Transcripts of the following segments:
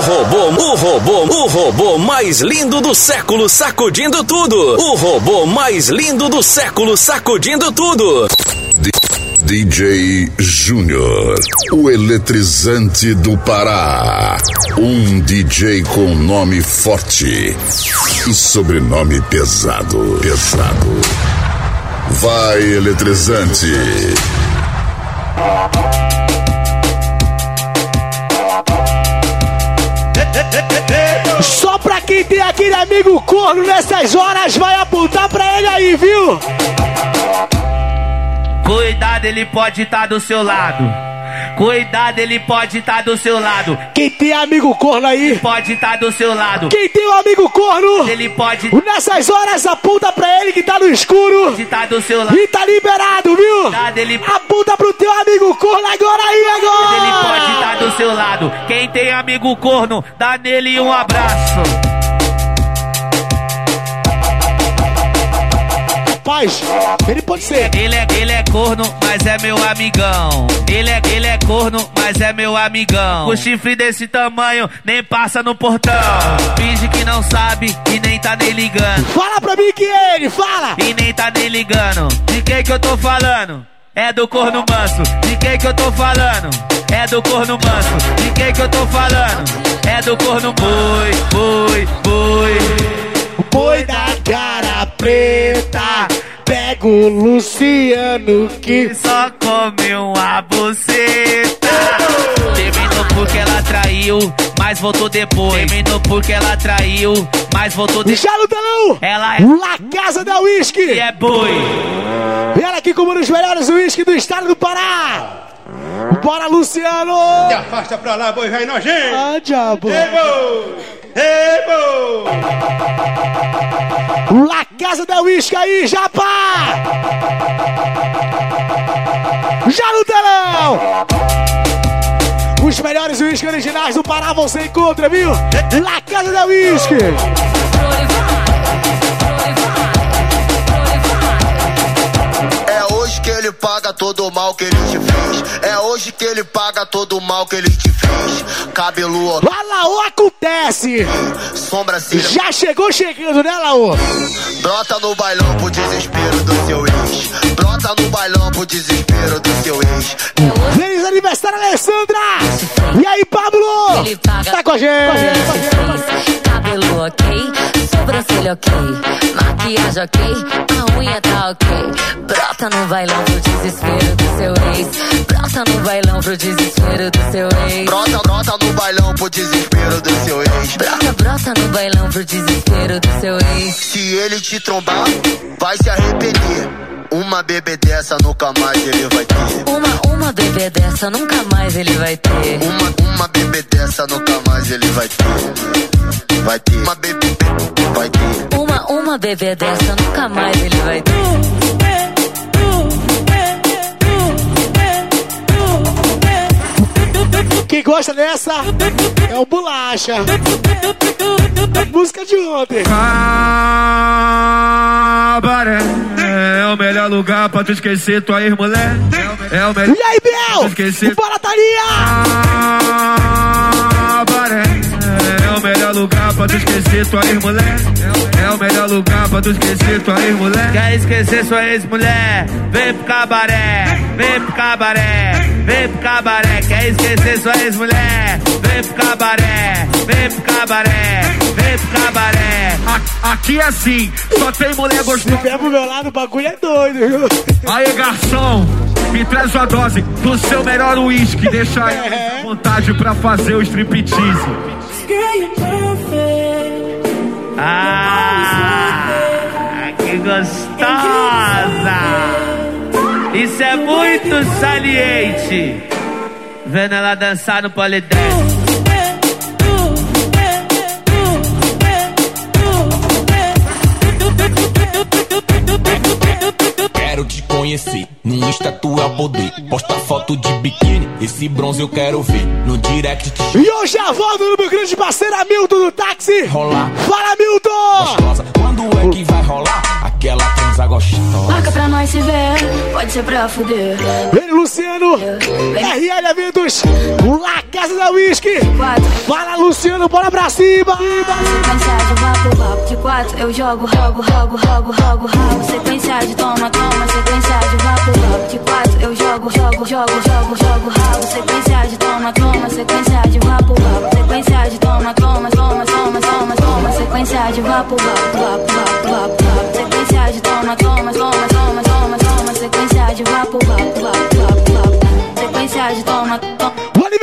O robô, o robô, o robô mais lindo do século sacudindo tudo. O robô mais lindo do século sacudindo tudo. DJ Júnior, o eletrizante do Pará. Um DJ com nome forte e sobrenome pesado. Pesado. Vai, eletrizante. Só pra quem tem aquele amigo corno nessas horas, vai apontar pra ele aí, viu? Cuidado, ele pode estar do seu lado. Cuidado, ele pode estar do seu lado. Quem tem amigo corno aí, Pode estar do seu lado. quem tem um amigo corno, Ele pode nessas horas aponta pra ele que tá no escuro estar do seu lado. e tá liberado, viu? Cuidado, ele Aponta pro teu amigo corno agora aí, agora! Ele pode estar do seu lado. Quem tem amigo corno, dá nele um abraço. Rapaz, ele pode ser. Ele é, ele é corno, mas é meu amigão. Ele é, ele é corno, mas é meu amigão. O chifre desse tamanho nem passa no portão. Finge que não sabe e nem tá nem ligando. Fala pra mim que é ele, fala! E nem tá nem ligando. De quem que eu tô falando? É do corno manso. De quem que eu tô falando? É do corno manso. De quem que eu tô falando? É do corno boi, boi, boi. Boi da cara preta, pega o Luciano que. só come uma buceta. Terminou porque ela traiu, mas voltou depois. Terminou porque ela traiu, mas voltou depois. Já no telão! Ela é La Casa da Whisky! e é boi. Ela aqui como um dos melhores whisky do estado do Pará! Bora, Luciano! Se afasta pra lá, boi velho nojento. Ah, diabo! Ei, boi! Ei, boi! La Casa da Whisky aí, Japa! Já no telão! Os melhores whisky originais do Pará você encontra, viu? La Casa da Whisky! Que ele paga todo o mal que ele te fez. É hoje que ele paga todo o mal que ele te fez. Cabelo, ó, Lá, Laô, acontece! sobrancelha. Já chegou chegando, né, Laô? Brota no bailão pro desespero do seu ex. Brota no bailão pro desespero do seu ex. Feliz aniversário, Alessandra! E aí, Pablo? Ele paga Tá com a gente! Cabelo ok, sobrancelha ok, maquiagem ok, a unha tá ok. Brota no bailão pro desespero do seu ex. Brota no bailão pro desespero do seu ex. Brota, brota no bailão pro desespero do seu ex. Brota, brota no bailão pro desespero do seu ex. Se ele te trombar, vai se arrepender. Uma bebê dessa nunca mais ele vai ter. Uma, uma bebê dessa nunca mais ele vai ter. Uma, uma bebê dessa nunca mais ele vai ter. Vai ter. Uma bebê, vai ter. Uma, bebê dessa nunca mais ele vai ter. Quem gosta dessa é o Bolacha. Música de ontem. Cabaré é o melhor lugar pra tu esquecer tua ex-mulher. É o melhor. E aí, Biel? Esqueci. Bora, Taria! Cabaré o melhor lugar pra tu esquecer tua ex-mulher. É o melhor lugar pra tu esquecer tua ex-mulher. Quer esquecer sua ex-mulher? Vem pro cabaré, vem pro cabaré, vem pro cabaré. Quer esquecer sua ex-mulher? Vem pro cabaré, vem pro cabaré, vem pro cabaré. A- Aqui é assim, só tem mulher Se gostosa. vier pro meu lado, o bagulho é doido, viu? Aí, garçom, me traz uma dose do seu melhor uísque. Deixa aí à vontade pra fazer o striptease. Ah, que gostosa! Isso é muito saliente. Vendo ela dançar no polidense. Quero te conhecer, no Insta tu é o poder. Posta foto de biquíni, esse bronze eu quero ver. No direct te E eu já volto no meu grande parceiro Hamilton do táxi. rolar Fala, Milton! gostosa. Quando é que vai rolar aquela transa gostosa? Marca pra nós se vê, pode ser pra fuder. Vem, Luciano. RL Eventos. La Casa da Whisky. Fala, Luciano. Bora pra cima. Sequência de vapo, vapo de quatro. Eu jogo, rogo, rogo, rogo, rogo, rogo. Sequência de toma, toma. Sequência jogo, jogo, jogo, jogo, jogo, rogo. Sequência de toma, toma. Sequência de vapo, vapo. Sequência de toma, toma, toma, toma, toma, toma. Sequência de vapo, vapo, vapo, vapo, vapo. Sequência de toma, toma, toma, toma, toma, toma. Sequência de vapo, vapo,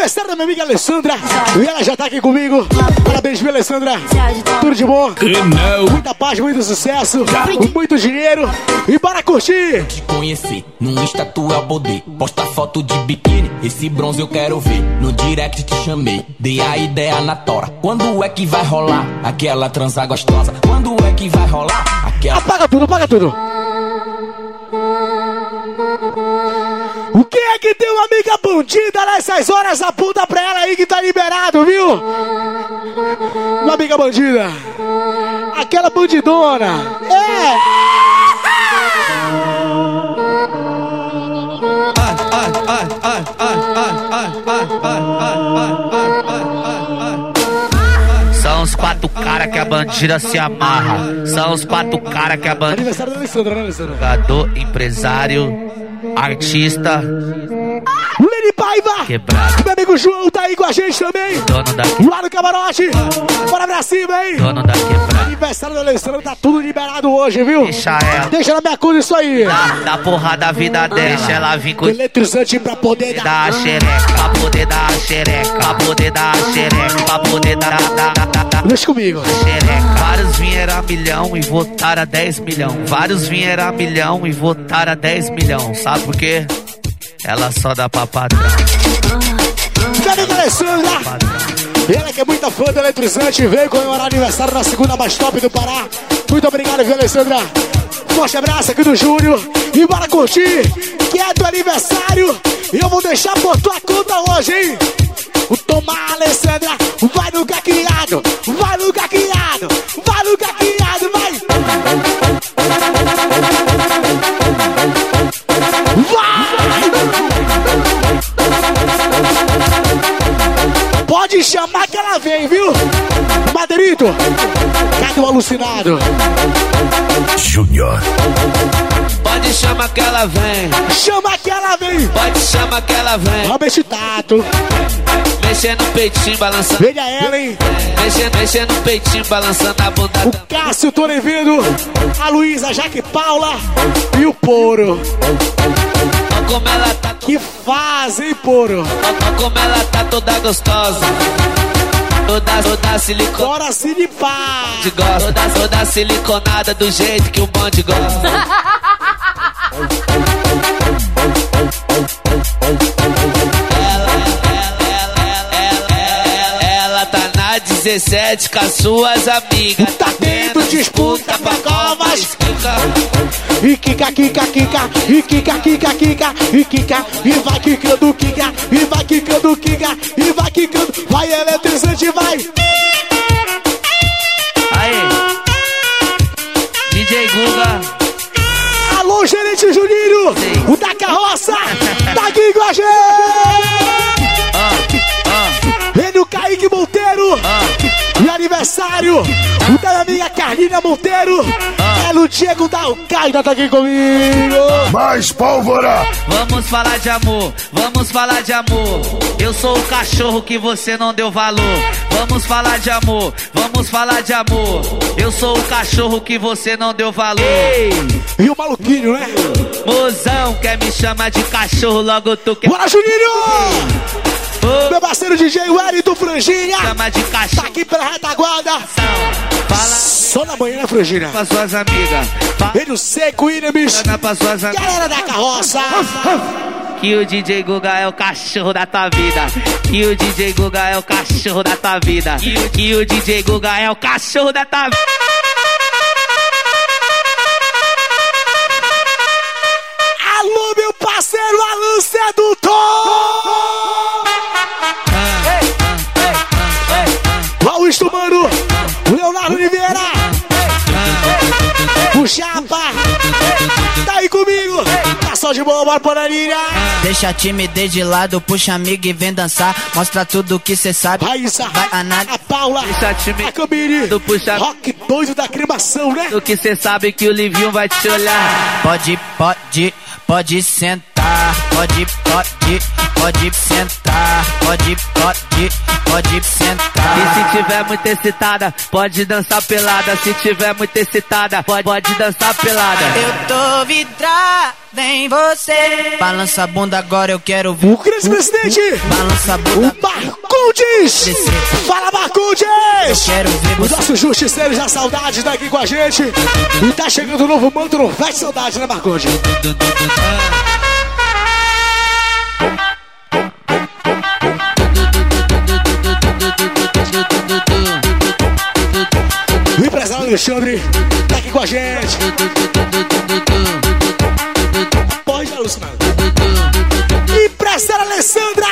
aniversário da minha amiga Alessandra. E ela já tá aqui comigo. Parabéns, viu, Alessandra? Tudo de bom. Muita paz, muito sucesso. Muito dinheiro. E bora curtir. Te conhecer, no Insta tu é o poder. Posta foto de biquíni, esse bronze eu quero ver. No direct te chamei, dei a ideia na tora. Quando é que vai rolar aquela transa gostosa? Quando é que vai rolar aquela. Apaga tudo, apaga tudo. É que tem uma amiga bandida nessas horas? Aponta pra ela aí que tá liberado, viu? Uma amiga bandida. Aquela bandidona. É! São os quatro cara que a bandida se amarra. São os quatro cara que a bandida. Aniversário da Alessandra, né, Alessandra? Jogador, empresário, artista, Quebrado. Meu amigo João tá aí com a gente também. Dono da, Lá no camarote. Bora pra cima, hein? dono da quebrada. Aniversário da Alessandra tá tudo liberado hoje, viu? Deixa ela. Deixa na minha conta isso aí. Dá, dá porra da vida dela. Deixa ela vir com Eletrizante pra poder dar dar. a xereca. Pra poder dar a xereca. Pra poder dar a xereca. Pra poder dar, dar, dar. Deixa comigo. xereca. Vários vieram a milhão e votaram a 10 milhão. Vários vieram a milhão e votaram a 10 milhão. Sabe por quê? Ela só dá pra. Minha amiga Alessandra. Ela que é muita fã do Eletrizante, veio comemorar aniversário na segunda mais top do Pará. Muito obrigado, viu, Alessandra? Forte abraço aqui do Júnior. E bora curtir, que é do aniversário. E eu vou deixar por tua conta hoje, hein? O Tomar, Alessandra, vai no caqueado, vai no caqueado, vai no caqueado, vai! Pode chamar que ela vem, viu? Madeirito, cadê o alucinado? Júnior. Pode chamar que ela vem. Chama que ela vem! Pode chamar que ela vem. Olha esse tato, Mexendo no peitinho, balançando. veja ela, hein? Mexendo, mexendo no peitinho, balançando a bunda. O Cássio Torevindo, a Luísa Jaque Paula e o Poro. Olha como ela tá, Que fazem, Poro? olha como ela tá toda gostosa. Toda, toda silicone. Bora se limpar! gosta. Toda, toda siliconada do jeito que o bonde gosta. 17 com as suas amigas. Tá tendo disputa pra Esquica. E quica, quica, quica, e quica, quica, quica, e quica, e vai quicando, quica, e vai quicando, quica, e vai quicando, vai eletrizante, vai! Aí. DJ Guga. Alô, gerente Juninho, o da carroça, tá aqui com a gente! Ah, ah, Ele, o Kaique Monteiro, ah. Aniversário, o da minha amiga Carlinha Monteiro, é o Diego da Alcaida, tá aqui comigo! Mais pólvora. Vamos falar de amor, vamos falar de amor. Eu sou o cachorro que você não deu valor. Vamos falar de amor, vamos falar de amor. Eu sou o cachorro que você não deu valor. E o maluquinho, né? Mozão quer me chamar de cachorro, logo tu quer. Bora, Juninho! Ô, Meu parceiro DJ Wellington Franginha, Chama de tá aqui pela retaguarda. Fala Só na manhã, né, Franginha? pra suas amigas. Vem no seco, suas amigas. Galera da carroça. Que o DJ Guga é o cachorro da tua vida. Que o DJ Guga é o cachorro da tua vida. Que, o- que o DJ Guga é o cachorro da tua vida. Alô, meu parceiro Alan Sedutor. Chapa. Tá aí comigo. pessoal de boa, bora panelinha. Deixa a timidez de lado, puxa amigo e vem dançar. Mostra tudo que cê sabe. Raíssa, Vai analisar. a Paula, Deixa time a do puxa rock doido da cremação, né? do que cê sabe que o Livinho vai te olhar. Pode, pode, pode sentar. Pode, pode, pode sentar. Pode, pode, pode E sentar. se tiver muito excitada, pode dançar pelada. Se tiver muito excitada, pode, pode dançar pelada. Eu tô vidrada em você. Balança a bunda agora, eu quero ver. O grande presidente, Balança a o bunda. Marcondes. Fala, Marcondes. Quero ver O você. nosso justiceiro da saudade tá aqui com a gente. E tá chegando o novo manto no Faz Saudade, né, Marcondes? O empresário Alexandre tá aqui com a gente. Pode alucinar. Empresária Alessandra!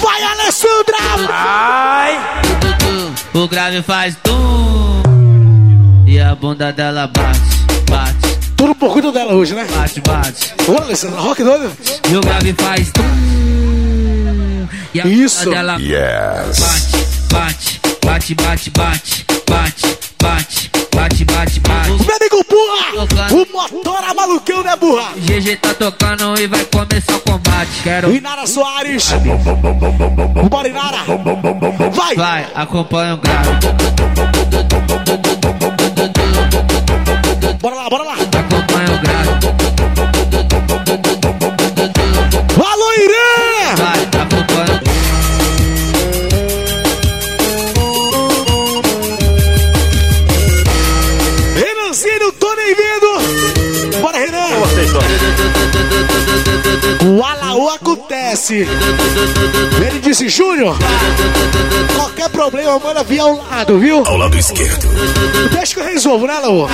Vai, Alessandra! O grave faz tum e a bunda dela bate, bate, Tudo por conta dela hoje, né? bate, bate. Ô, Alessandra, rock doido. E o grave faz tum e a Isso. bunda dela Yes. bate, bate, bate, bate, bate, bate, bate, bate, bate. O meu amigo Burra! O motor é malucão, né, Burra? GG tá tocando e vai começar o combate. Quero Inara Soares. Bora, Inara. Vai! vai, acompanha o grave, Bora lá, bora lá. acompanha o grave, Alô, Irã! da da da da da acontece. Ele disse, Júnior, qualquer problema, manda vir ao lado, viu? Ao lado esquerdo. Deixa que eu resolvo, né, Alaô?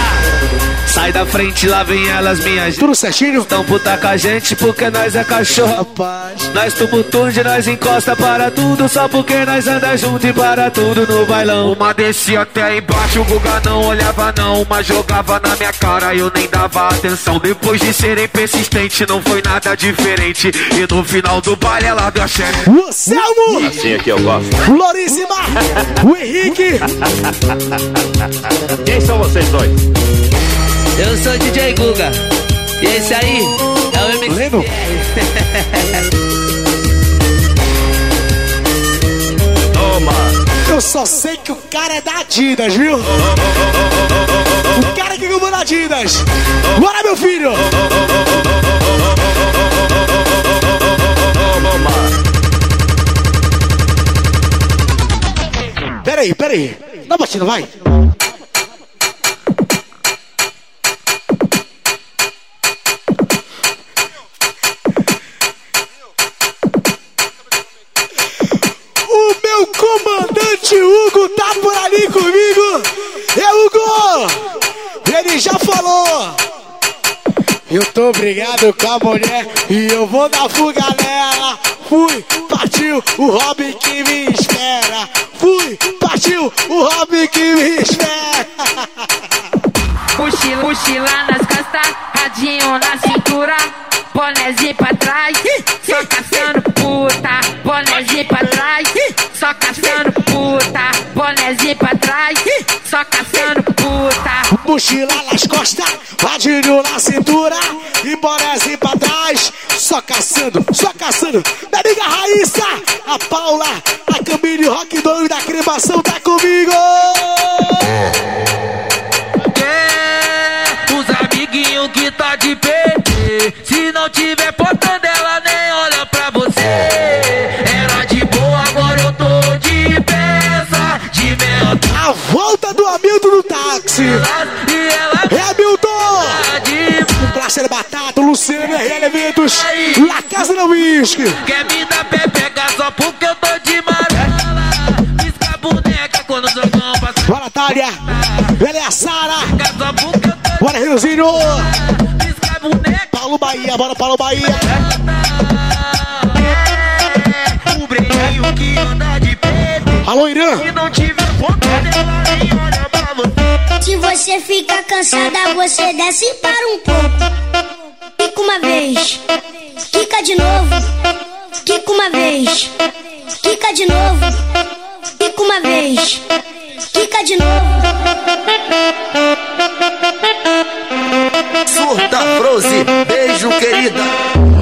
Sai da frente, lá vem elas, minhas. Tudo certinho? Tão puta com a gente porque nós é cachorro. Rapaz. Nós tumultude, nós encosta para tudo Só porque nós anda junto e para tudo no bailão Uma descia até embaixo, o Guga não olhava não Uma jogava na minha cara, eu nem dava atenção Depois de serem persistentes, não foi nada diferente E no final do baile ela deu a chefe O Selmo! Assim é que eu gosto. Floríssima! O Henrique! Quem são vocês dois? Eu sou DJ Guga E esse aí é o MC Leno? Toma. Eu só sei que o cara é da Adidas, viu? O cara que ganhou da Adidas! Bora, meu filho! Peraí, peraí. Dá batida, vai. Comandante Hugo tá por ali comigo. É Hugo! Ele já falou. Eu tô brigado com a mulher e eu vou dar fuga nela. Fui, partiu o Robin que me espera. Fui, partiu o Robin que me espera. Mochila, mochila nas costas, radinho na cintura, bonézinho pra trás, só caçando puta, bonézinho pra trás, só caçando puta, bonézinho pra trás. Mochila nas costas, radinho na cintura e bonézinho pra trás. Só caçando, só caçando. Minha amiga Raíssa, a Paula, a Camille Rock doido da cremação tá comigo. É, os amiguinhos que tá de PT Se não tiver portando ela nem olha pra você Era de boa, agora eu tô de peça De mel A volta do Hamilton no táxi. De O Praça Batata, Luciano RL Eventos, La Casa do Whisky. Quer me dar pepeca só porque eu tô de marola Pisca a boneca quando o jogão passa Bora, Natália. Ela é a Sara. Bora, boneca Paulo Bahia, bora, Paulo Bahia. É, o brilhinho que anda de PT Alô, Irã. Se não tiver você fica cansada, você desce para um pouco. E Quica uma vez. Quica de novo. Quica uma vez. Quica de novo. Quica uma vez. Quica de novo. Surta, Froze, beijo querida.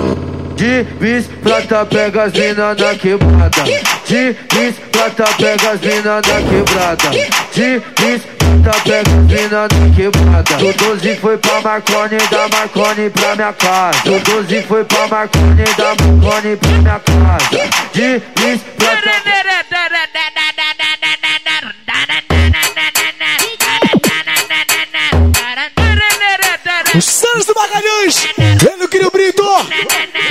De bis, prata, pega as mina na quebrada. De bis, prata, pega as mina na quebrada. De bis, prata, pega as mina na quebrada. Do 12 foi pra Marconi, da Marconi pra minha casa. Do 12 foi pra Marconi, da Marconi pra minha casa. De bis, prata. Os Santos do Magalhães.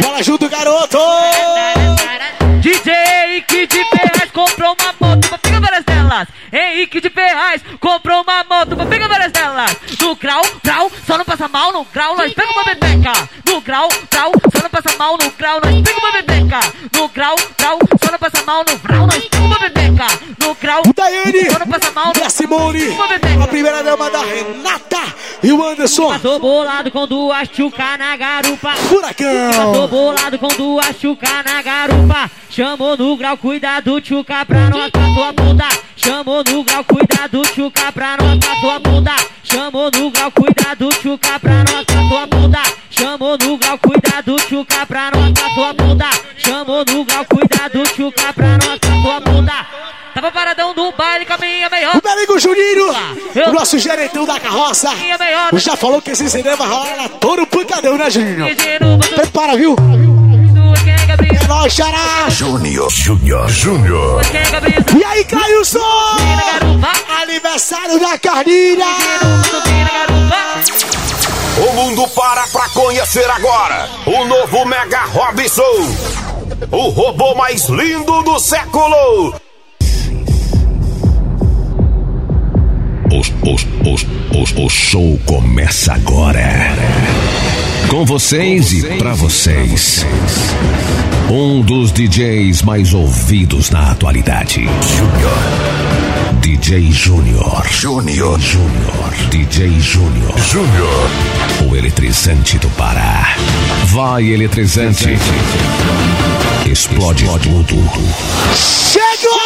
Bola junto, garoto. DJ Henrique de Ferraz comprou uma moto pra pegar várias delas. Henrique de Ferraz comprou uma moto pra pegar várias delas. No grau, grau, só não passa mal no grau, nós pega uma bebeca. No grau, grau, só não passa mal no grau, nós pega uma bebeca. No grau, grau, só não passa mal no grau, nós pega uma bebeca. No grau, só não passa mal E a no Simone. Uma bebeca. A primeira dama da Renata. E o Anderson. Passou bolado com duas chuca na garupa. Passou Furacão. bolado com duas chuca na garupa. Chamou no grau, cuidado, chuca pra não acabar tua bunda. Chamou no grau, cuidado, chuca pra não acabar tua bunda. Chamou no grau, cuidado, chuca pra não acabar tua bunda. Chamou no grau, cuidado, chuca pra não tua bunda. Chamou no grau, cuidado, chuca pra não. Do baile com a minha melhor. O meu amigo Juninho, o nosso gerentão da carroça, já falou que esse cinema vai rolar na Toro Pancadão, né, Juninho? Prepara, viu? É nóis, xará! Júnior, Júnior, Júnior. E aí, som! Aniversário da Carninha! O mundo para pra conhecer agora o novo Mega Robson. O robô mais lindo do século. O, o, o, o show começa agora. Com vocês e pra vocês. Um dos DJs mais ouvidos na atualidade. Júnior. DJ Júnior. Júnior. Júnior. DJ Júnior. Júnior. O eletrizante do Pará. Vai, eletrizante. Explode tudo. Chegou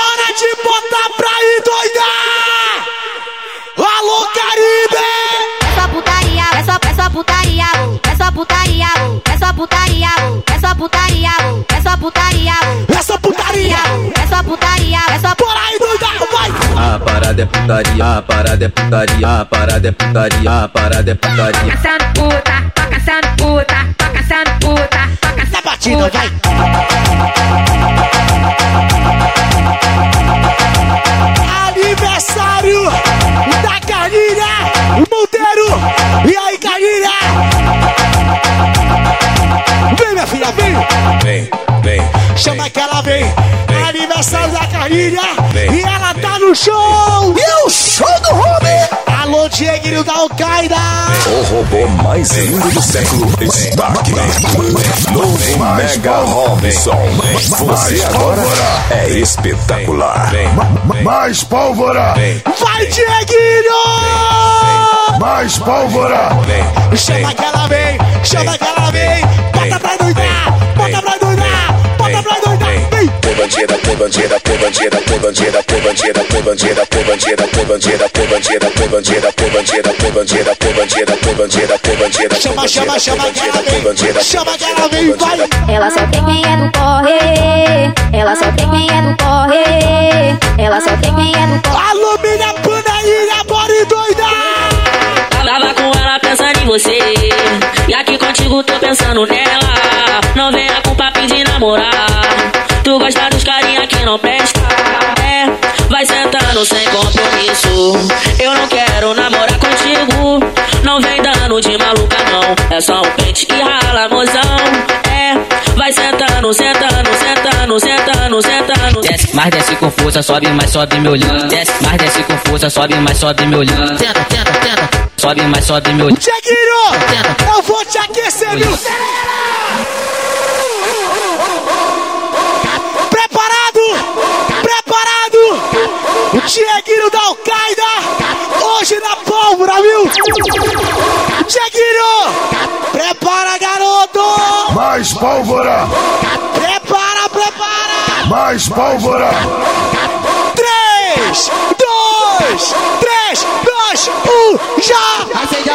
putaria, é só putaria, é só putaria, é só putaria, é só putaria, É só putaria! é só putaria, é só Bora aí, vai! A parada é putaria, a parada é putaria, a parada é putaria, a parada é putaria. caçando puta, tô caçando puta, tô caçando puta, tô caçando Na batida, vai! Chama que ela vem! Aniversário da Carninha! E ela tá no show! E o show do Ruby! Alô, Dieguinho da Al-Qaeda! O robô mais lindo do século está aqui. Novo Mega Robson. Você agora é espetacular. Mais pólvora! Vai, Dieguinho! Mais pólvora! Chama que ela vem, chama que ela vem, bota pra doidar, bota pra doidar, bota pra doidar! Tô bandida, tô bandida, tô bandida, tô bandida, tô bandida, tô bandida, tô bandida, tô bandida, tô bandida, tô bandida, tô bandida, tô bandida, tô bandida, tô bandida, tô bandida, Chama, chama, chama que ela vem, chama que ela vem, vai! Ela só tem quem é do corre, ela só tem quem é do corre, ela só tem quem é do corre. Alô, minha bora e com ela pensando em você. E aqui contigo tô pensando nela. Não venha com papinho de namorar. Tu gosta dos carinha que não presta. É, vai sentando sem compromisso. Eu não quero namorar contigo. Não vem dando de maluca, não. É só um pente e rala, mozão. É, vai sentando, sentando, sentando, sentando, sentando. Desce, mais desce com força, sobe, mais sobe me olhando. Desce, mais desce com força, sobe, mais sobe me olhando. Tenta, tenta, tenta. Sobe, mais sobe me olhando. Dieguinho, eu vou te aquecer, viu? Preparado? Preparado? O Dieguinho da Al-Qaeda, hoje na pólvora, viu? Mais pólvora! Prepara, prepara! Mais pólvora! Três, dois, três, dois, um, já! Acende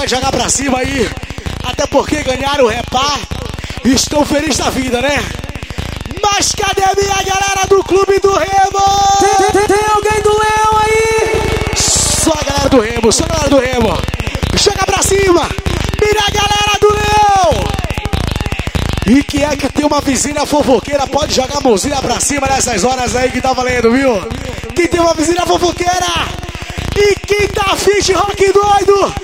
pode jogar pra cima aí. Até porque ganharam o repá. Estão felizes da vida, né? Mas cadê a minha galera do Clube do Remo? Tem, tem- tem alguém do Leão aí? Só a galera do Remo, só a galera do Remo. Joga pra cima. Mira a galera do Leão. E quem é que tem uma vizinha fofoqueira pode jogar a mãozinha pra cima nessas horas aí que tá valendo, viu? Quem tem uma vizinha fofoqueira e quem tá de rock doido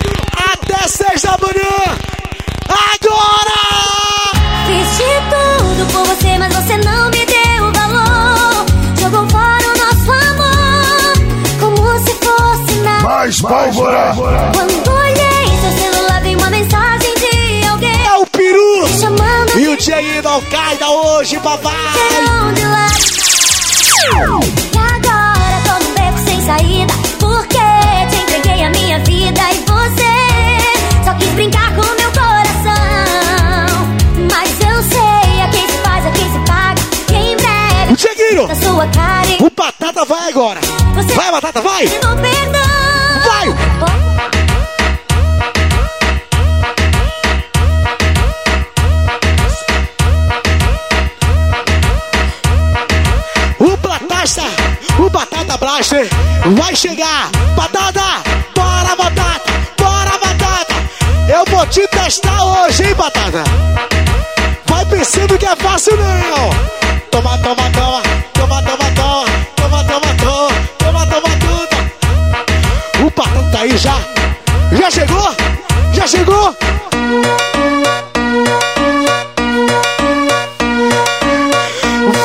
até seis da manhã. Agora! Fiz de tudo por você, mas você não me deu valor. Jogou fora o nosso amor, como se fosse nada. Mais pólvora! Quando olhei seu celular, vi uma mensagem de alguém. É o peru! Chamando E o Dieguinho ao Caida hoje, papai! de lá. Batata vai agora! você Vai, Batata, vai! Vai! O Platasta, o Batata Blaster vai chegar. Batata, bora Batata, bora Batata. Eu vou te testar hoje, hein, Batata. Vai pensando que é fácil não. Toma, toma, toma, Tá já. Já chegou? Já chegou?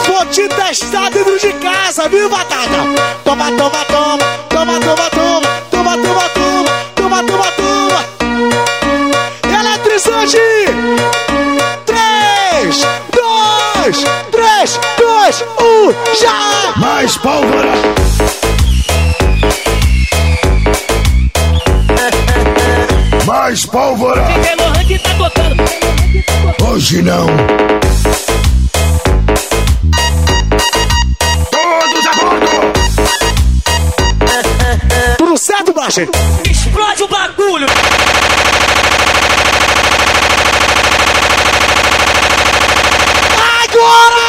Vou te testar dentro de casa, viu, batata? Toma, toma, toma, toma, toma, toma, toma, toma, toma, toma, toma, toma. Eletrizante! Três, dois, três, dois, um, já! Mais pólvora! Mais pólvora! tá. Hoje não! Todos a bordo! Tudo certo, Blaster? Explode o bagulho. Agora!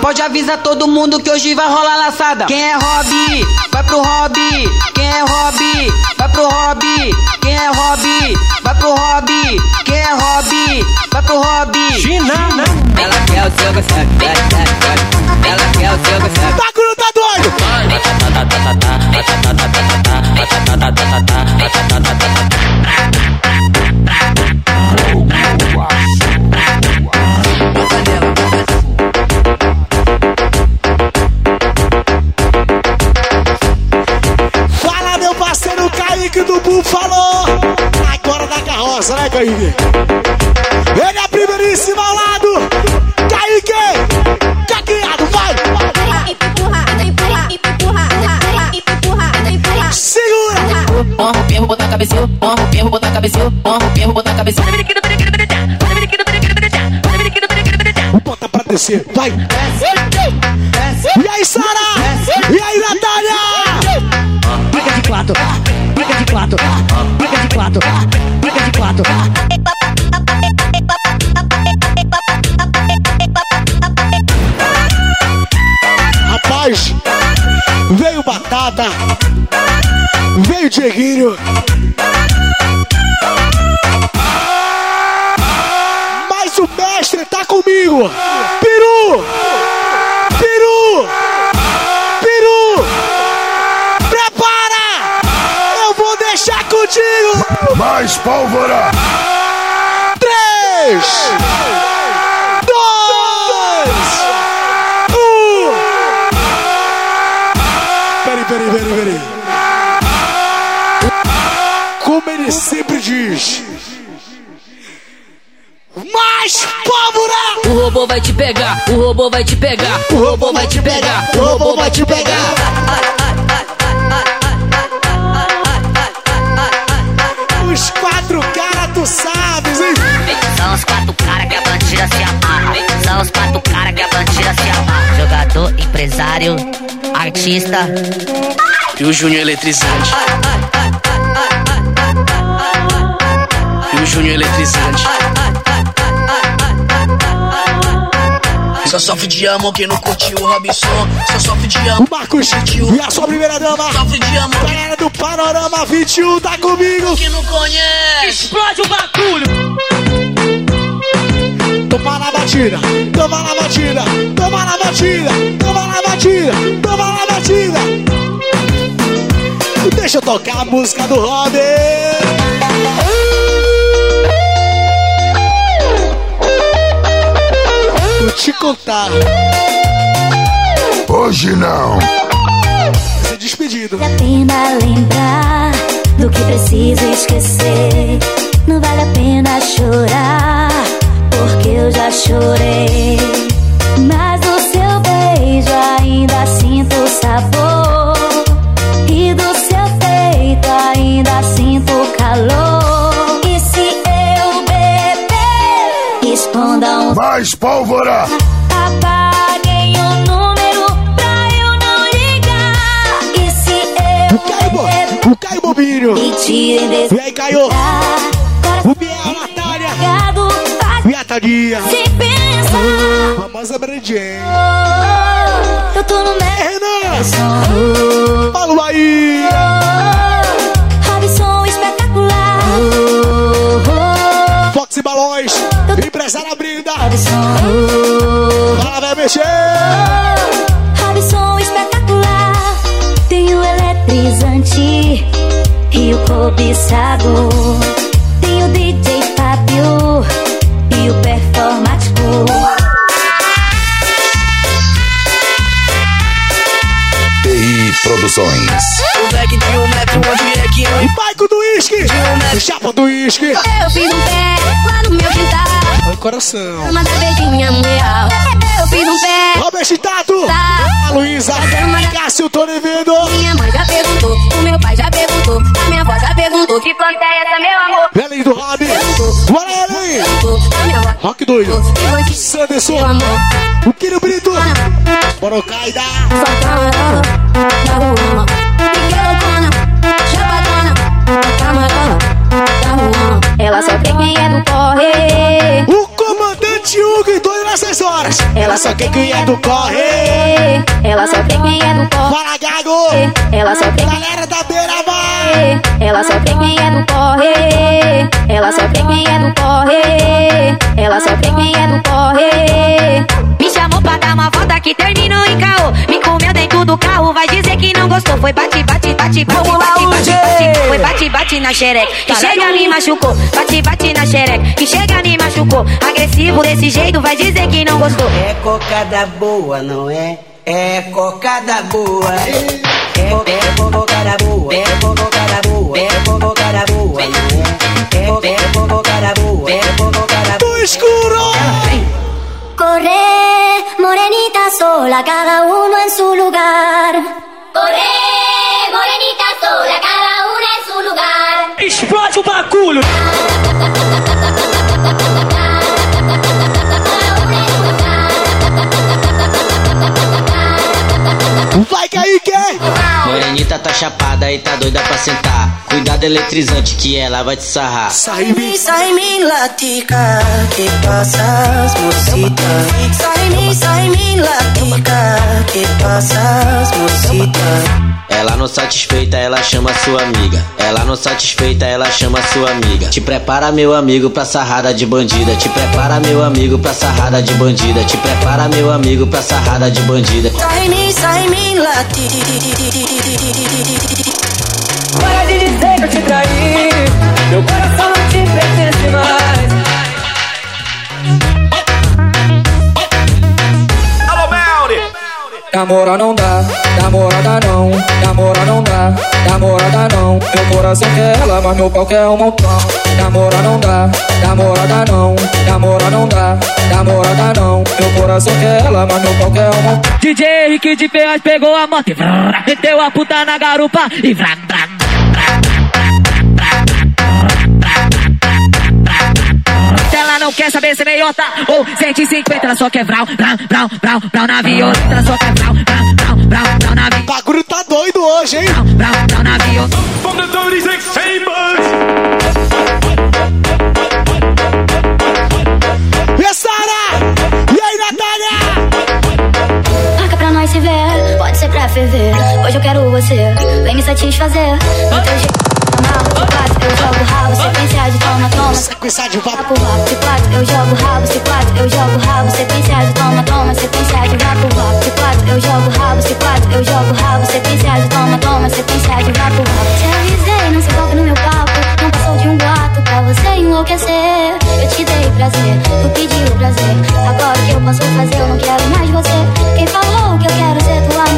Pode avisar todo mundo que hoje vai rolar laçada. Quem é hobby, vai pro hobby. Quem é hobby, vai pro hobby. Quem é hobby, Ela quer o seu gostoso. O bagulho tá doido! Fala, meu parceiro Kaique do Búfalo! Agora da carroça, né, Kaique? Ele é primeiríssimo ao lado! O perro botar a cabeça, porra, o perro botar a cabeça, porra, o perro botar a cabeça. Bota pra descer, vai! E aí, Sara? E aí, Natália? Briga de quatro. Briga de quatro. Briga de quatro. Briga de quatro. Rapaz. Veio o Dieguinho. Mais pólvora! Três! Dois! Um! Peraí, peraí, peraí, peraí. Como ele sempre diz. Mais pólvora! O robô vai te pegar, o robô vai te pegar, O robô vai te pegar, o robô vai te pegar. Tu sabes, hein? São os quatro cara que a bandida se amarra. São os quatro cara que a bandida se amarra. Jogador, empresário, artista. E o Júnior eletrizante. E o Júnior eletrizante. Só sofre de amor quem não curtiu o Robinson. Só sofre de amor. O Marcos e a sua primeira dama. Sofre de amor. Galera do Panorama 21 tá comigo. Quem não conhece. Explode o bagulho! Toma na batida, toma na batida, toma na batida, toma na batida, toma na batida. Deixa eu tocar a música do Robin. Te contar. Hoje não. Ser despedido. Vale a pena lembrar do que preciso esquecer. Não vale a pena chorar, porque eu já chorei. Mas do seu beijo ainda sinto o sabor. Mais pólvora! Apaguem o número pra eu não ligar. E se eu O Caio Bobinho. me tirem desse E aí, Caio? O Biel, a Natália. E a Tadinha. sem pensar. Famosa Brandinha. Oh, eu tô no Renan. Paulo Bahia. Brinda. Fala, vai mexer. Robson espetacular. Tem o eletrizante e o cobiçado. Tem o DJ Fábio e o performático. TI Produções. O back de um metro onde é que eu. Uísque. Chapa do uísque. Eu fiz um pé lá no meu quintal. Olha o coração. Cama da mundial. Eu fiz um pé. Robert Tato. Tá. A Luísa. Cássio Tolevedo. Minha mãe já perguntou, o meu pai já perguntou, a minha avó já perguntou. Que planta é essa, meu amor? Belém do Rob. Bora, Belém. Minha Rock doido. perguntou. Sanderson. O Quiro Brito. Borocaida. Santana, da rua, Miguelona, Chapadona, Ela só tem quem é do corre. O comandante Hugo e doido nessas horas. Ela só quer quem é do corre. Ela só tem quem é do corre. Fala, Gago. Ela só tem Galera da Beira Mar. Ela só tem quem é do corre. Ela só tem quem é do corre. Ela só tem quem é do corre. Me chamou pra dar uma volta que terminou em caô. Me comeu dentro do carro, vai dizer que não gostou. Foi bate, bate, bate, bate, bate, bate, bate. Foi bate, bate na xereca. Que chega me machucou. Bate, bate na xereca. Que chega me machucou. Agressivo desse jeito, vai dizer que não gostou. É cocada boa, não é? É cocada boa. É, co- é cocada boa. É cocada boa. É cocada boa, não é? É, é cocada boa. É cocada boa. Do escuro. Corre, morenita sola, cada uno en su lugar. Corre, morenita sola, cada una en su lugar. Explode o bagulho! Vai cair quem? Tá chapada e tá doida pra sentar. Cuidado eletrizante que ela vai te sarrar. Sai mi, sai mi latica, que passas, mocita. Sai mi, sai mi latica, que passas, mocita. Ela não satisfeita, ela chama sua amiga. Ela não satisfeita, ela chama sua amiga. Te prepara, meu amigo, pra sarrada de bandida. Te prepara, meu amigo, pra sarrada de bandida. Te prepara, meu amigo, pra sarrada de bandida. Sai mi, sai mi latica. Para de dizer que eu te traí. Meu coração não te pertence mais. Namora não dá, namorada não, namora não dá, namorada não. Meu coração quer ela, mas meu pau quer um montão. Namora não dá, namorada não, namora não dá, namorada não. Meu coração quer ela, mas meu pau quer um montão. DJ Henrique de Ferraz pegou a moto e vrrr, meteu a puta na garupa e vrá, vrá, não quer saber se é meiota ou 150, ela só quer vrau, vrau, vrau, vrau, vrau na violeta, ela só quer vrau, vrau, vrau, vrau, vrau na violeta. O bagulho tá doido hoje, hein? Vrau, vrau na violeta. From the 36 chambers! Hoje eu quero você, vem me satisfazer. No teu jeito, amarro de quatro, eu jogo rabo. Sequência de toma, toma. Sequência de vapo. Vapo, de quatro, eu jogo rabo. Se quatro, eu jogo rabo. Sequência de toma, toma. Sequência de vapo, vapo. De quatro, eu jogo rabo. Se quatro, eu jogo rabo. Sequência de toma, toma. Sequência de vapo, vapo. Te avisei, não se envolve no meu papo. Não passou de um boato pra você enlouquecer. Eu te dei prazer, tu pediu prazer. Agora o que eu posso fazer, eu não quero mais você. Quem falou que eu quero ser tua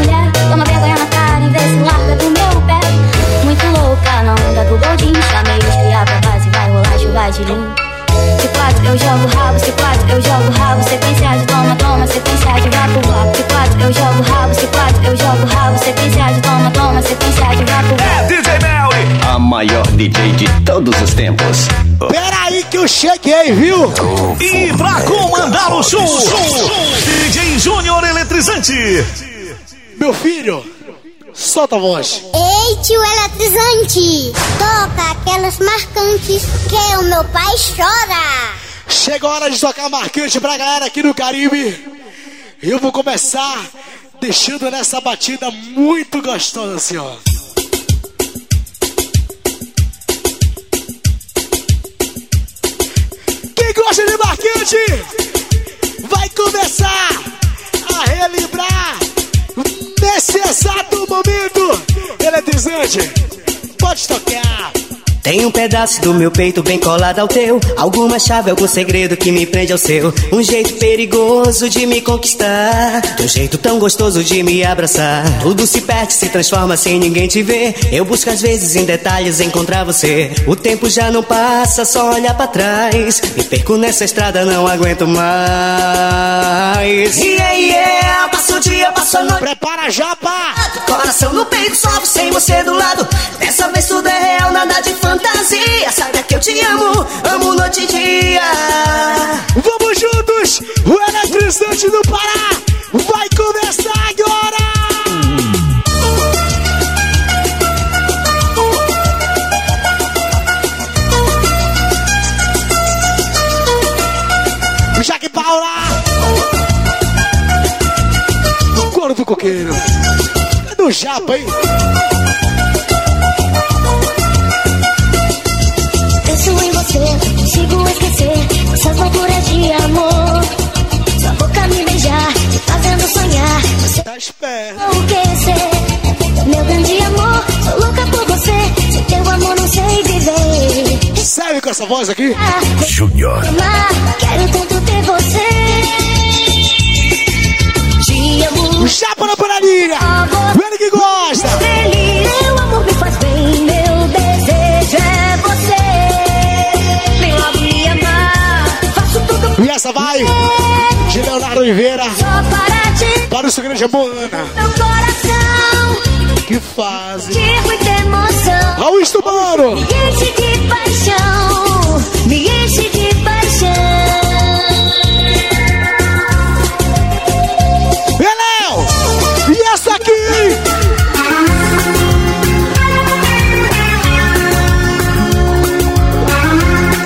o show, DJ Júnior Eletrizante! Meu filho, solta a voz. Ei, tio eletrizante, toca aquelas marcantes que o meu pai chora. Chega a hora de tocar marcante pra galera aqui no Caribe. Eu vou começar deixando nessa batida muito gostosa assim, ó. Quem gosta de marcante começar a relembrar nesse exato momento eletrizante. Pode tocar. Tem um pedaço do meu peito bem colado ao teu. Alguma chave, algum segredo que me prende ao seu. Um jeito perigoso de me conquistar. Um jeito tão gostoso de me abraçar. Tudo se perde, se transforma sem ninguém te ver. Eu busco às vezes em detalhes encontrar você. O tempo já não passa, só olhar pra trás. Me perco nessa estrada, não aguento mais. Yeah, yeah, passa o dia, passa a noite. Prepara já, pá! Coração no peito, sofre sem você do lado. Dessa vez tudo é real, nada de fantasia. Saiba que eu te amo, amo noite e dia. Vamos juntos! O eletrizante do Pará vai começar agora! Jaque Paula! Coro do coqueiro! É do Japa, hein? Você, consigo esquecer essas loucuras de amor. Sua boca me beijar, me fazendo sonhar. Você tá esperto. enlouquecer, meu grande amor. Sou louca por você, sem teu amor não sei viver. Sabe com essa voz aqui? Júnior. Amar, quero tanto ter você. Te amo. Chapa na paradinha! Ele que gosta! Leonardo Oliveira. Para o Grande Boana. Que faz. fase. Ao Estubano. Me enche de paixão. Me enche de paixão. É Beléu! E essa aqui?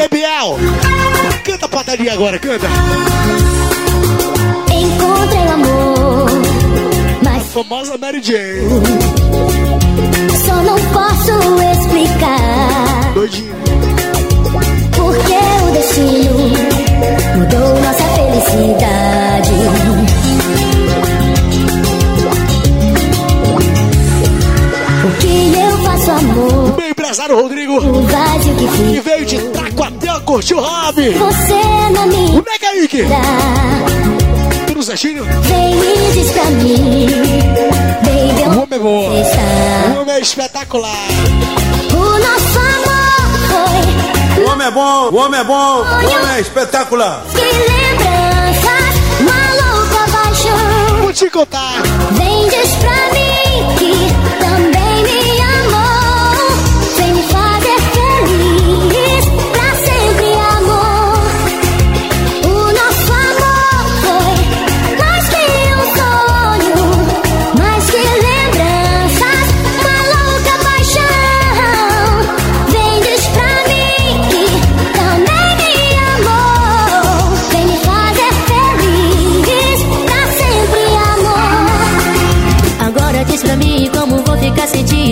E Biel! Canta a padaria agora, canta! Famosa Mary Jane. Só não posso explicar. Doidinho. Porque o destino mudou nossa felicidade. O que eu faço, amor? Meu empresário Rodrigo. O vazio que Que fica. veio de Taquatel, curtiu o hobby. Você na minha O Mega Ike. Tudo certinho? Vem e diz pra mim, baby, O homem é bom. O homem é espetacular. O nosso amor foi O homem é bom, o homem é bom, o homem é espetacular. que lembranças, maluca paixão. Vou te contar. Vem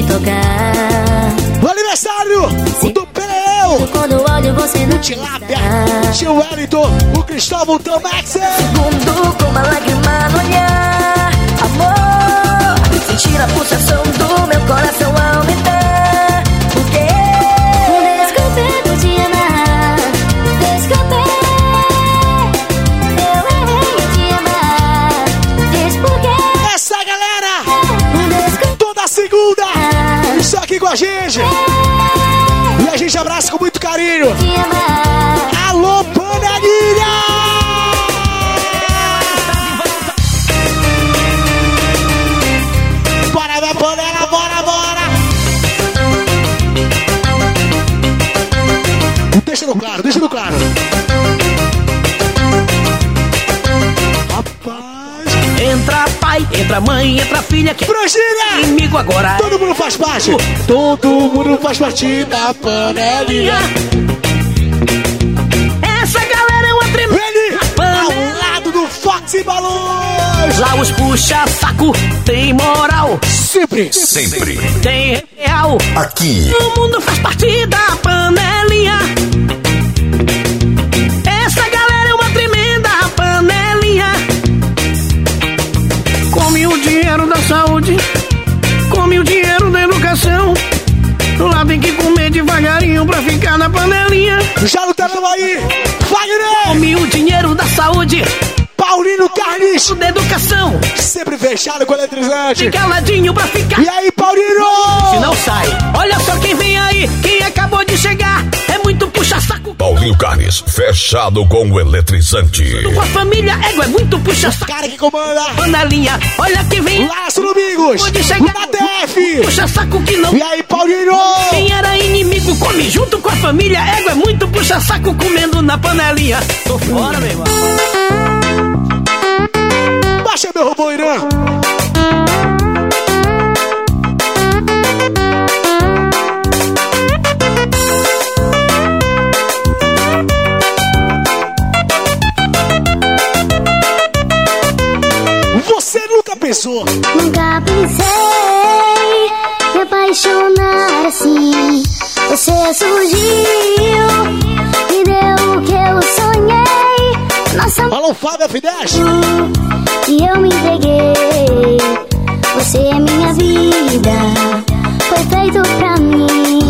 tocar. O aniversário do Peleu. Quando olho você não Tilápia. Tio Wellington. O Cristóvão Tomax. Segundo com uma lágrima no olhar Amor Sentir a pulsação do meu coração aumentar gente. E a gente abraça com muito carinho. Alô, bora! Deixa no claro, deixa no claro. Entra pai, entra mãe, entra filha que Frangília! inimigo agora. Todo mundo faz parte! Todo mundo faz parte da panelinha! Essa galera é uma tremenda. Ele ao lado do Fox e Balões! Lá os puxa saco, tem moral, Sempre! Sempre. tem real. Aqui. O mundo faz parte da panelinha. Dinheiro da saúde, come o dinheiro da educação. Lá tem que comer devagarinho pra ficar na panelinha. Já no telão aí! Wagner! Come o dinheiro da saúde, Paulino Carnes! da educação. Sempre fechado com eletrizante! Fica ladinho pra ficar. E aí, Paulino? Se não sai, olha só quem vem aí, Paulinho Carnes, fechado com o eletrizante. Com a família égua é muito puxa-saco. Cara que comanda! Panelinha, olha quem vem. Laço Domingos! Pode chegar. Na TF! Puxa-saco que não. E aí, Paulino? Quem era inimigo come junto com a família égua é muito puxa-saco comendo na panelinha. Tô fora, meu irmão. Baixa meu robô, Irã! Nunca pensei me apaixonar assim. Você surgiu e deu o que eu sonhei. Nossa Alô, Fábio F10! e eu me entreguei. Você é minha vida, foi feito pra mim.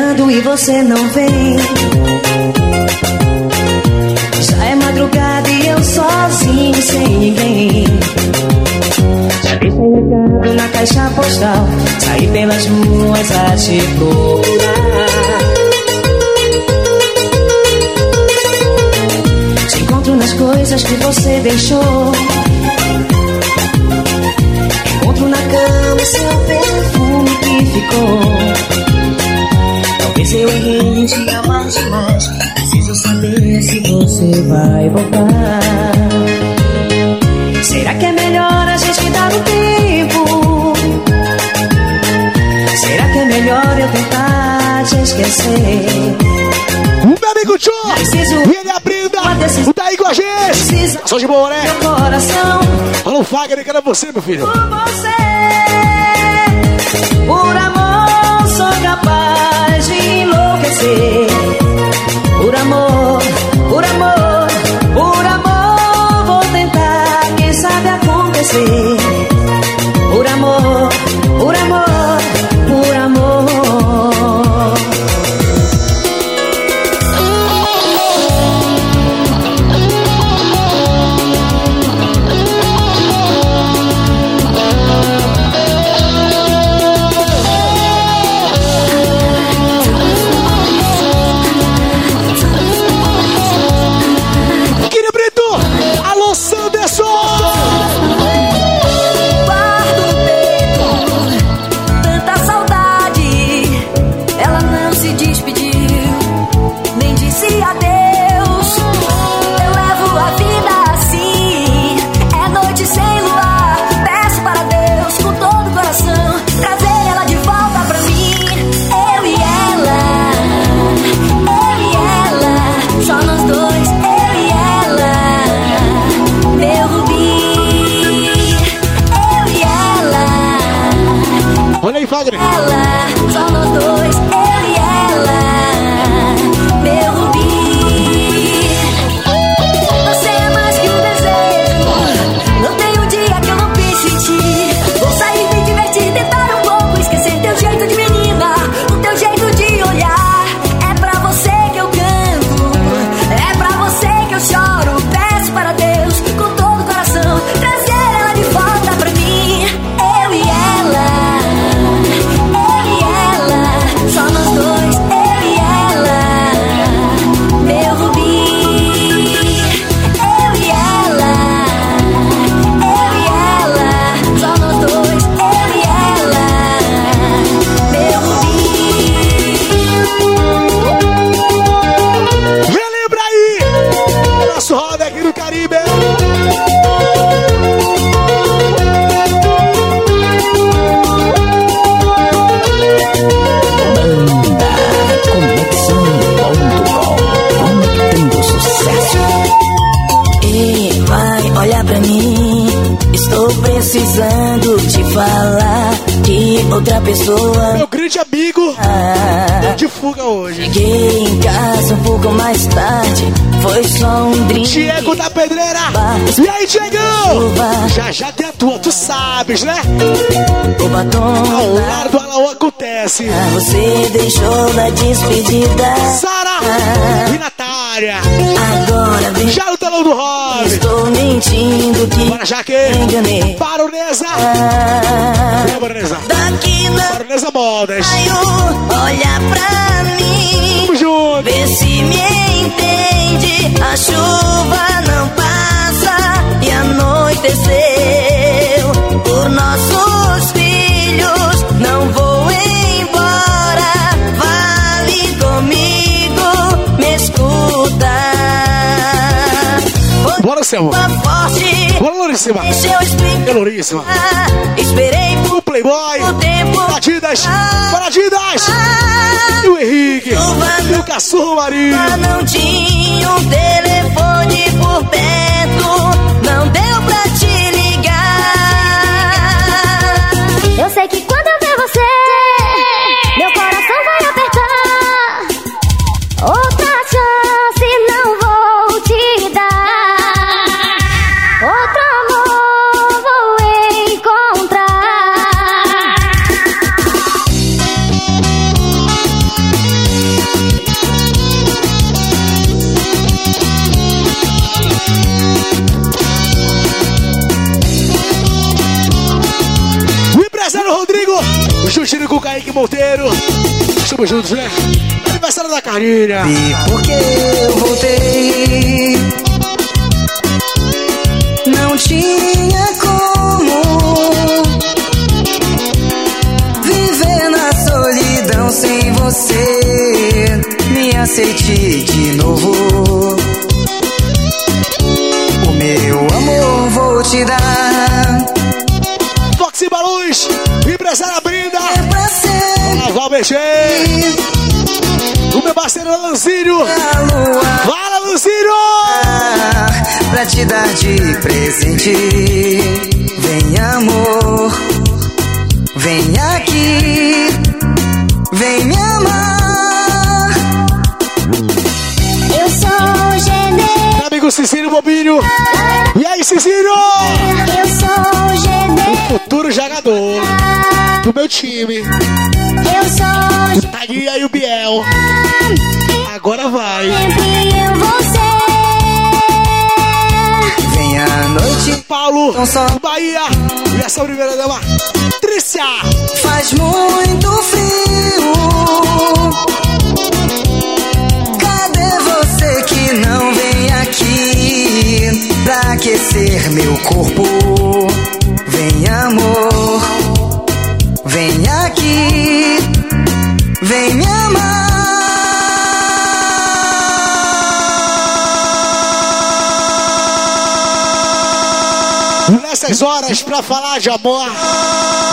esperando e você não vem. Já é madrugada e eu sozinho, sem ninguém. Já deixei recado na caixa postal, saí pelas ruas a te procurar. Te encontro nas coisas que você deixou. Encontro na cama seu perfume que ficou. Eu errei em te amar demais. Preciso saber se você vai voltar. Será que é melhor a gente dar um tempo? Será que é melhor eu tentar te esquecer? Meu amigo Tchô! E ele é abrindo! O Daí com a gente! Só de boa, né? Fala o Fagner, cadê você, meu filho? Por você, por amor, sou capaz capaz de enlouquecer. Por amor, por amor, por amor, vou tentar, quem sabe acontecer. Madonna. Ao lar do Alaô acontece. Ah, você deixou na despedida. Sara! Ah, e Natália! Agora vem. Já no telão do Rob! Estou mentindo que. Bora, Jaque! Enganei. Baronesa! Ah, Baronesa! Daqui na. Baronesa Modas! Olha pra mim. Tamo junto! Vê se me entende. A chuva não passa e anoitecer Eu explicar. É Louríssima. Esperei por O Playboy. o tempo. Batidas. Batidas. E o Henrique. E o Caçurro Marinho. Não tinha um telefone por perto, não deu pra te ligar. Eu sei que Estamos juntos, né? Aniversário da Carlinha. E porque eu voltei, não tinha como viver na solidão sem você. Me aceite de novo. Valmexer. O meu parceiro Lanzírio. a lua. Fala, Lanzírio. pra te dar de presente. Vem, amor, vem aqui, vem me amar. Eu sou Meu amigo Cicílio Bobinho. E aí, Cicílio? Time. eu sou Tadinha e o Biel. Agora vai. sempre eu você. Vem a noite, Paulo, Bahia. E essa primeira dama, Trícia. faz muito frio. Cadê você que não vem aqui pra aquecer meu corpo? Vem, amor, vem me amar. Nessas horas, pra falar de amor,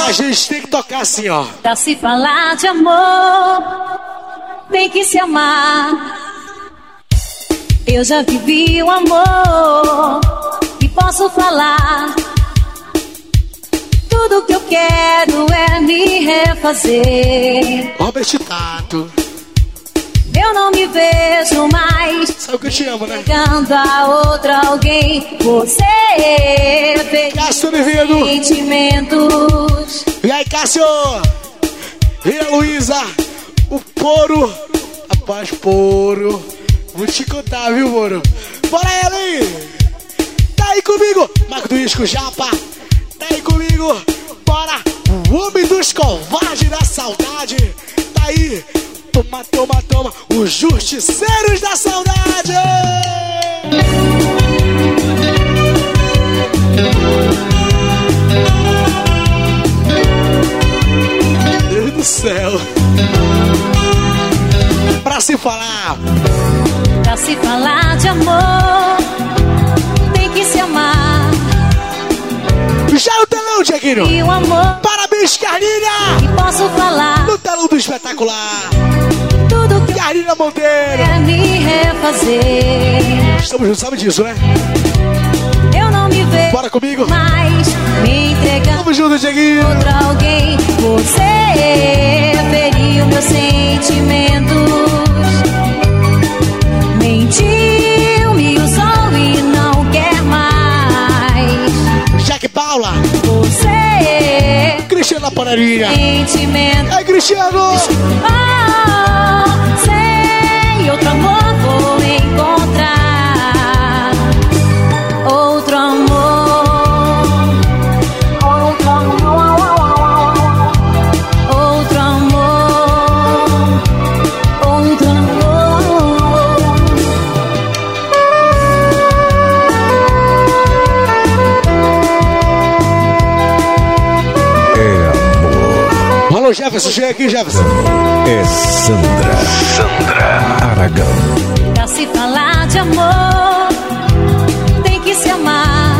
a gente tem que tocar assim, ó. Pra se falar de amor, tem que se amar. Eu já vivi o amor e posso falar. Tudo que eu quero é me refazer. Robert Tato. Eu não me vejo mais Sabe que eu te amo, né? pegando a outra alguém. Você fez Cássio bem-vindo. sentimentos. E aí, Cássio? E a Luísa? O Poro. Rapaz, Poro. Vou te contar, viu, Moro? Bora ela aí! Tá aí comigo! Marco do Isco Japa! Tá aí comigo! Bora! O homem dos covardes da saudade! Tá aí! Toma, toma, toma! Os justiceiros da saudade! Deus do céu! Pra se falar, Pra se falar de amor, Dieguinho! E o amor Parabéns, Carlinha! que posso falar. No telão do espetacular! Tudo que Carlinha Monteiro! é me refazer. Estamos juntos, sabe disso, né? Eu não me vejo Bora comigo! mais me entregando Tamo junto, Dieguinho! pra alguém. Você feriu meus sentimentos. Mentiu, me usou e não quer mais. Jack Paula! Cristiano da Panelinha! sentimento. Aí, Cristiano! Oh, vou encontrar. Outro amor Jefferson, chega aqui, Jefferson. É Sandra. Sandra Aragão. Pra se falar de amor, tem que se amar.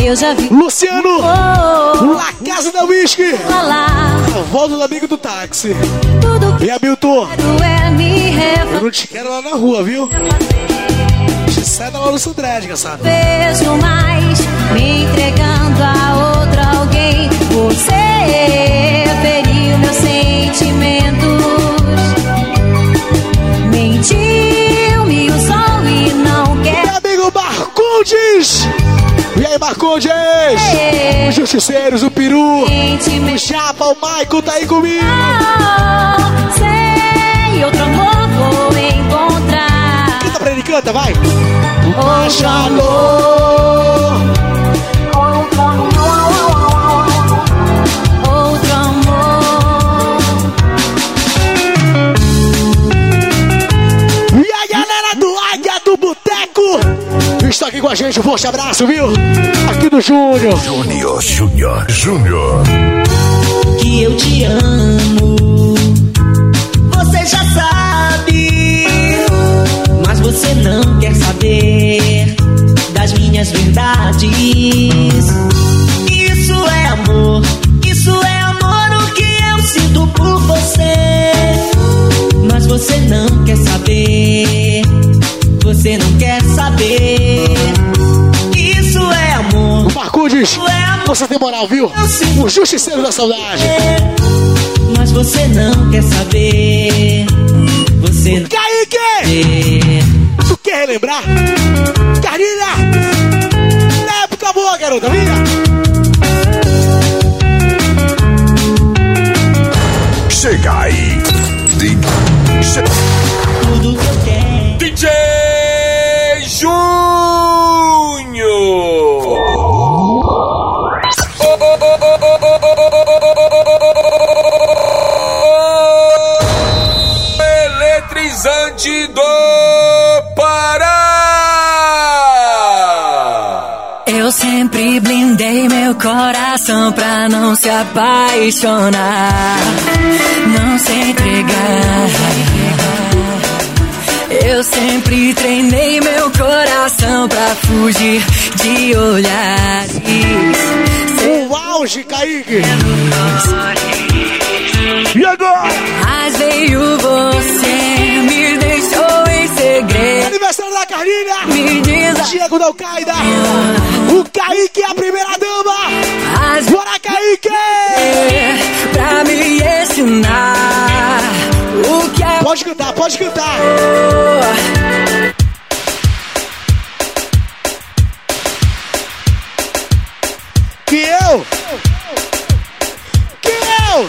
Eu já vi. Luciano! La Casa da Whisky! Falar. A volta do amigo do táxi. E Hamilton? É me Eu não te quero lá na rua, viu? Te sai da Laura Sandré, sabe? Vejo mais me entregando a outra alguém. Você feriu meus sentimentos. Mentiu, me usou e não quer. Meu amigo Marcondes! E aí, Marcondes? Os justiceiros, o peru, o chapa, o Maico tá aí comigo. Sei, outro amor vou encontrar. Canta pra ele, canta, vai. Outro amor. E a galera do Águia do Boteco está aqui com a gente. Um forte abraço, viu? Aqui do Júnior. Júnior, Júnior, Júnior. que eu te amo. Você não quer saber das minhas verdades. Isso é amor, isso é amor o que eu sinto por você. Mas você não quer saber, você não quer saber. Isso é amor. Marcondes, você tem moral, viu? O justiceiro da saudade. Mas você não quer saber. Você não Kaique! Quer relembrar? Carlinha! Na época boa, garota, vinha! Chega aí. DJ. Tudo que eu quero. DJ Júnior! Coração pra não se apaixonar, não se entregar. Eu sempre treinei meu coração pra fugir de olhares. O auge, Kaique! E agora? Mas veio você, me deixou em segredo. Aniversário da Carlinha! Me diz Diego da Alcaida! O Kaique é a primeira dama! Kaique! pra me ensinar o que é Pode cantar, pode cantar! Que eu? Que eu?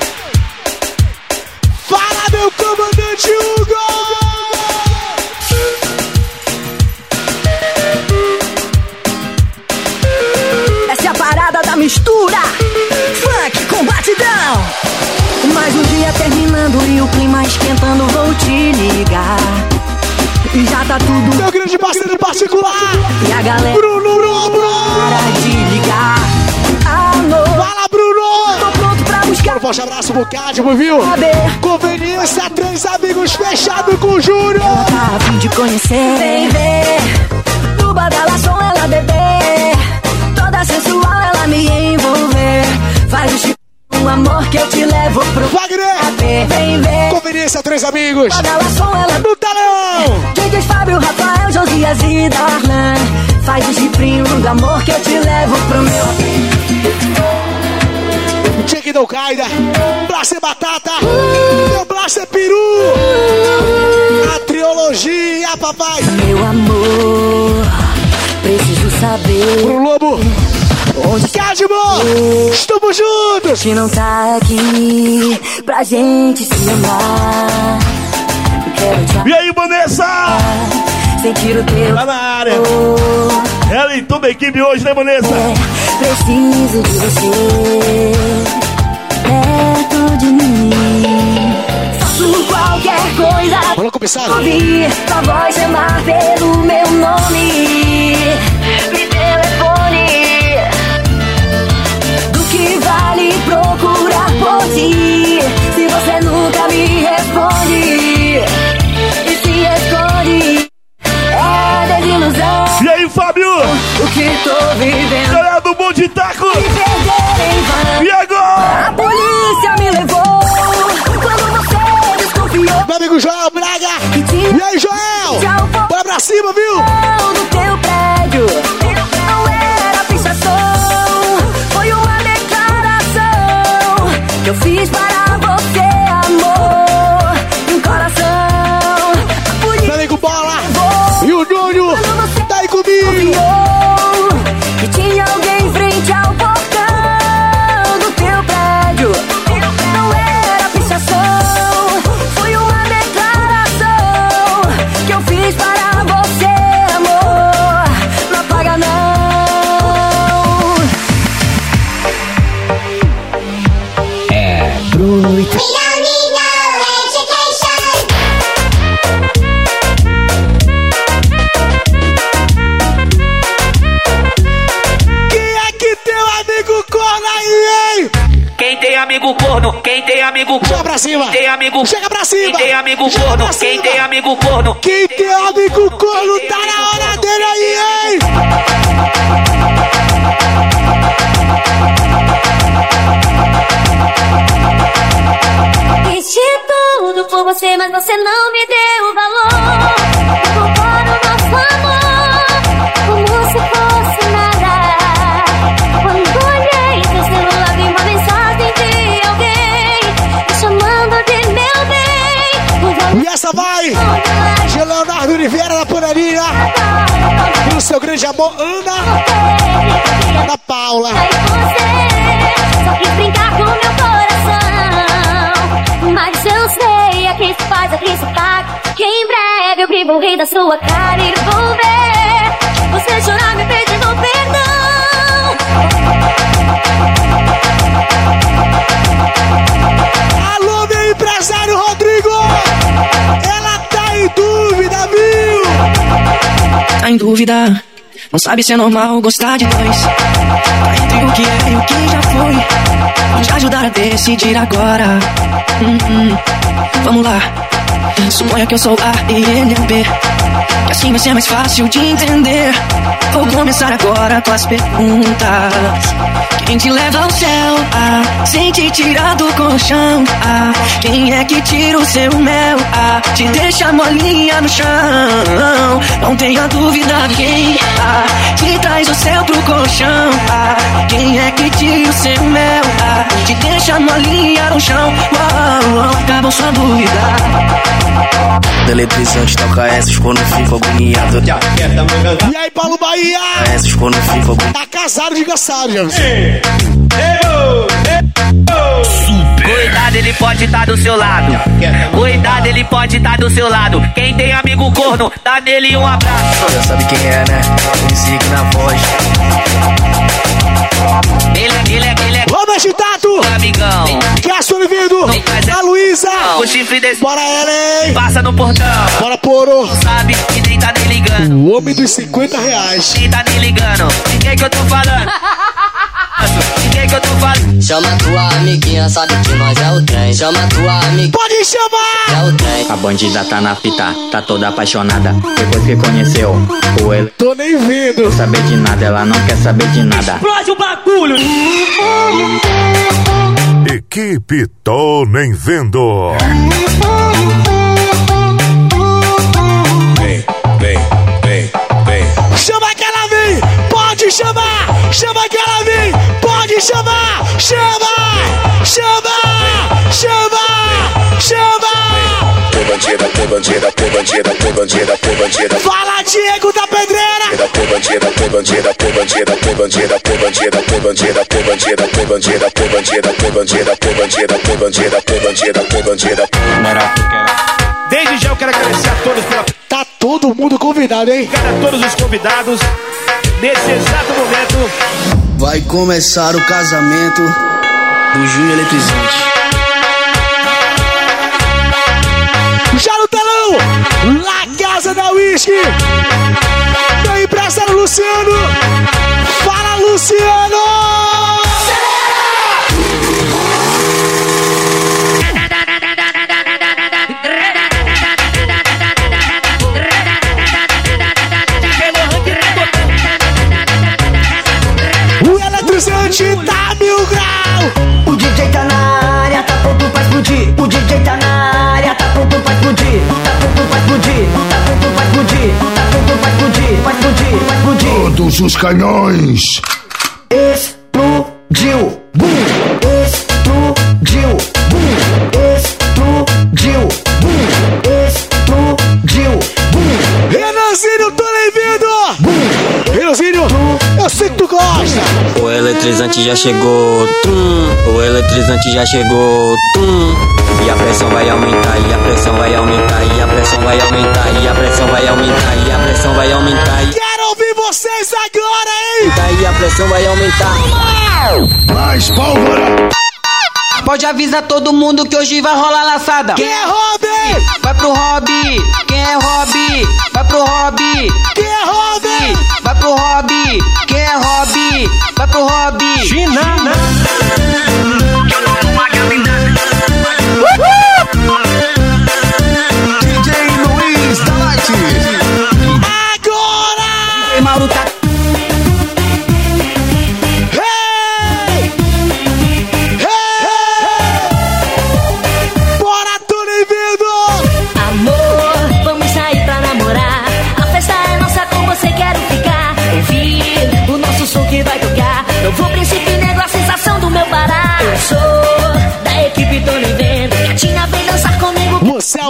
Fala, meu comandante Hugo! Essa é a parada da mistura. Batidão. Mais um dia terminando e o clima esquentando, vou te ligar. E já tá tudo. Meu grande parceiro particular! E a galera. Bruno Lobo! Para de ligar. Alô. Fala, Bruno! Tô pronto pra buscar. Um forte abraço pro Cadmo, viu? Conveniência, três amigos fechados com o Júnior! Tá a fim de conhecer. Vem ver. No badalação ela beber. Toda sensual ela me envolver. Faz o Um amor que eu te levo pro Wagner! Vem ver. Conveniência, três amigos! Badalação ela No talão! DJ Fábio, Rafael, Josias e Darlan Faz o chifrinho do amor que eu te levo pro meu Cheque da Alcaida! Blaster Batata! Meu Blaster Peru! A trilogia, papai! Meu amor, preciso saber Pro Lobo! Onde Cadmo! Estamos juntos! que não tá aqui pra gente se amar E aí, Vanessa? sentir o teu Tá na área. amor Ela e toda a equipe hoje, né, Vanessa? Preciso de você perto de mim. Faço qualquer coisa Falou, comissário! ouvir tua voz chamar pelo meu nome. se você nunca me responde? E se escolhe é desilusão. E aí, Fábio? O que tô vivendo? Galera do Bom de Taco! Me perder em vão. E agora? A polícia me levou quando você desconfiou. Meu amigo João Braga! E aí, Joel? Bora pra cima, viu? Amigo corno, quem tem amigo corno. Chega pra cima. Quem tem amigo Chega pra cima. Quem tem amigo Chega corno, quem tem amigo corno. Quem tem amigo corno tá na hora dele aí, hein? Fiz de tudo por você, mas você não me deu seu grande amor, Ana. Ana Paula. Só quis brincar com meu coração. Mas eu sei, se faz, se paga. Que em breve eu vi morrer da sua cara e vou ver. Você chorar me pedindo perdão. Tá em dúvida, não sabe se é normal gostar de. Tá entre o que é e o que já foi. Vamos ajudar a decidir agora. Hum, hum. Vamos lá. Suponha que eu sou A e ele é B. Que assim vai ser mais fácil de entender. Vou começar agora com as perguntas. Quem te leva ao céu? Ah, sem te tirar do colchão. Ah, quem é que tira o seu mel? Ah, te deixa molinha no chão. Não tenha dúvida quem ah, te traz o céu pro colchão. Ah, quem é que tira o seu mel? Ah, te deixa molinha no chão. Oh, oh, acabou sua dúvida. Eletrizante toca essas quando fico agoniado. E aí, Paulo Bahia? Essas quando fico agoniado. Tá casado de caçado, já. Cuidado, ele pode estar do seu lado. Cuidado, ele pode estar do seu lado. Quem tem amigo corno, dá nele um abraço. Já sabe quem é, né? Music na voz. Ele é, ele é, meu Tato! Amigão. Cássio Olivedo! A Luísa! O chifre desse. Bora ela, hein? Passa no portão. Bora, Poro! Sabe que nem tá nem ligando. O homem dos 50 reais. Nem tá nem ligando. Quem que eu tô falando? Que eu tô falando? Chama tua amiguinha, sabe que nós é o trem. Chama tua amiguinha. Pode chamar! É o trem. A bandida tá na fita, tá toda apaixonada. Depois que conheceu o ele. Tô nem vendo. Não saber de nada, ela não quer saber de nada. Explode o bagulho! Equipe Tô Nem Vendo. Pode chamar! Chama! Chama! Chama! Chama! Tô bandida, tô bandida, tô bandida, tô bandida, tô bandida. Fala, Diego da Pedreira! Tô bandida, tô bandida, tô bandida, tô bandida, tô bandida, tô bandida, tô bandida, tô bandida, tô bandida, tô bandida, tô bandida, tô bandida, tô bandida, tô bandida. Desde já eu quero agradecer a todos pela. Tá todo mundo convidado, hein? Obrigado a todos os convidados. Nesse exato momento. Vai começar o casamento do Júnior Eletrizante. Já no telão! La Casa da Whisky! Meu empresário Luciano! Fala, Luciano! Todos os canhões. Explodiu. Bum. Explodiu. Bum. Explodiu. Bum. Explodiu. Bum. Renanzinho, tô lhe vendo. Renanzinho, eu sei que tu gosta. O eletrizante já chegou. Tum. O eletrizante já chegou, tum. E a pressão vai aumentar, e a pressão vai aumentar, e a pressão vai aumentar, e a pressão vai aumentar, e a pressão vai aumentar. E Quero ouvir vocês agora, hein? daí a pressão vai aumentar. Mais pólvora. Pode avisar todo mundo que hoje vai rolar laçada. Quem é Robin? Vai pro hobby. Quem é hobby? Vai pro hobby. Quem é Robin? Vai pro hobby. Quem é hobby? Vai pro hobby. China. DJ Luiz da Light. Agora! Ei, Mauro tá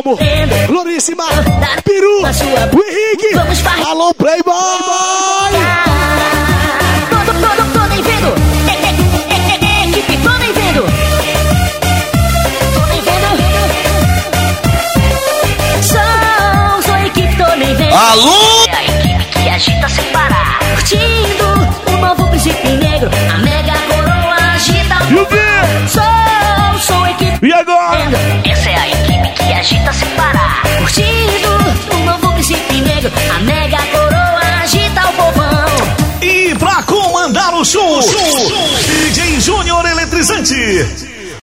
Mocelmo, Loríssima, Peru, o Henrique, alô Playboy! Tô, tô, tô nem vendo. É, é, é, equipe, tô nem vendo. Sou, sou equipe, tô nem vendo. Alô? É a equipe que agita sem parar. Curtindo o novo príncipe negro. A mega coroa agita E o quê? Sou, sou equipe. E agora? Essa é a equipe que agita sem parar. Curtindo o novo príncipe negro. A mega coroa agita o povão. E pra comandar o show, DJ Júnior Eletrizante.